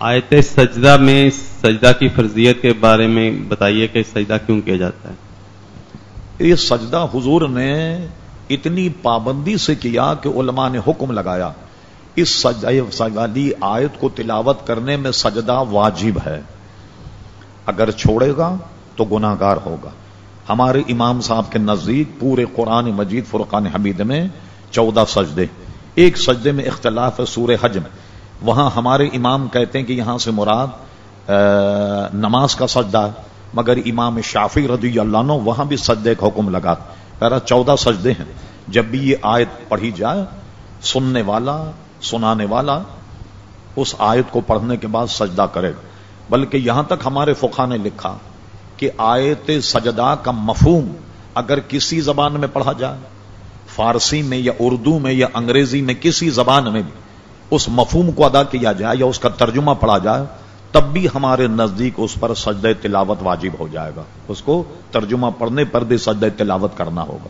آیت سجدہ میں سجدہ کی فرضیت کے بارے میں بتائیے کہ سجدہ کیوں کیا جاتا ہے؟ یہ سجدہ حضور نے اتنی پابندی سے کیا کہ علماء نے حکم لگایا، اس سجدہ آیت کو تلاوت کرنے میں سجدہ واجب ہے۔ اگر چھوڑے گا تو گناگار ہوگا۔ ہمارے امام صاحب کے نزدیک پورے قرآن مجید فرقان حمید میں چودہ سجدے، ایک سجدے میں اختلاف ہے سور حج میں وہاں ہمارے امام کہتے ہیں کہ یہاں سے مراد نماز کا سجدہ مگر امام شافی رضی اللہ عنہ وہاں بھی سجدے کا حکم لگا۔ پہرا چودہ سجدے ہیں۔ جب بھی یہ آیت پڑھی جائے، سننے والا، سنانے والا اس آیت کو پڑھنے کے بعد سجدہ کرے گا۔ بلکہ یہاں تک ہمارے فقہ نے لکھا کہ آیت سجدہ کا مفہوم اگر کسی زبان میں پڑھا جائے، فارسی میں یا اردو میں یا انگریزی میں کسی زبان میں بھی اس مفہوم کو ادا کیا جائے یا اس کا ترجمہ پڑھا جائے، تب بھی ہمارے نزدیک اس پر سجدہ تلاوت واجب ہو جائے گا۔ اس کو ترجمہ پڑھنے پر بھی سجدہ تلاوت کرنا ہوگا۔